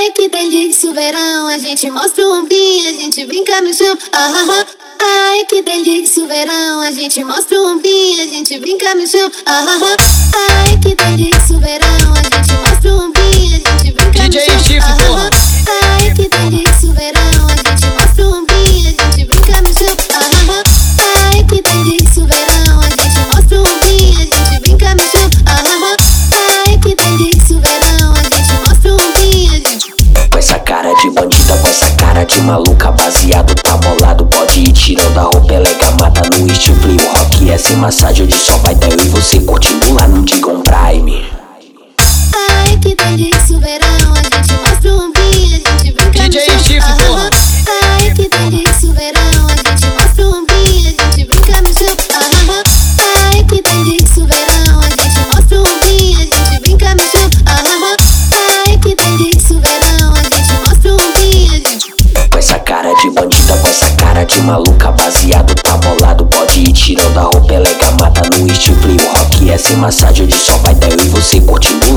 Ai, que delícia o verão. A gente mostra o ombrinho, a gente brinca no chão. Ah, ah, ah. Ai, que delícia o verão. A gente mostra o ombrinho, a gente brinca no chão. Ah, ah, ah. Ai, que delícia o verão. Maluca Baseado, tá bolado, pode ir tirando a roupa Elega, mata no estilo O rock é sem massagem, hoje só vai dar eu e você lá no Digam cara de maluca Baseado, tá bolado, pode ir tirando a roupa Elega, mata no estilo O rock é sem massagem, hoje só vai dar eu e você Curtindo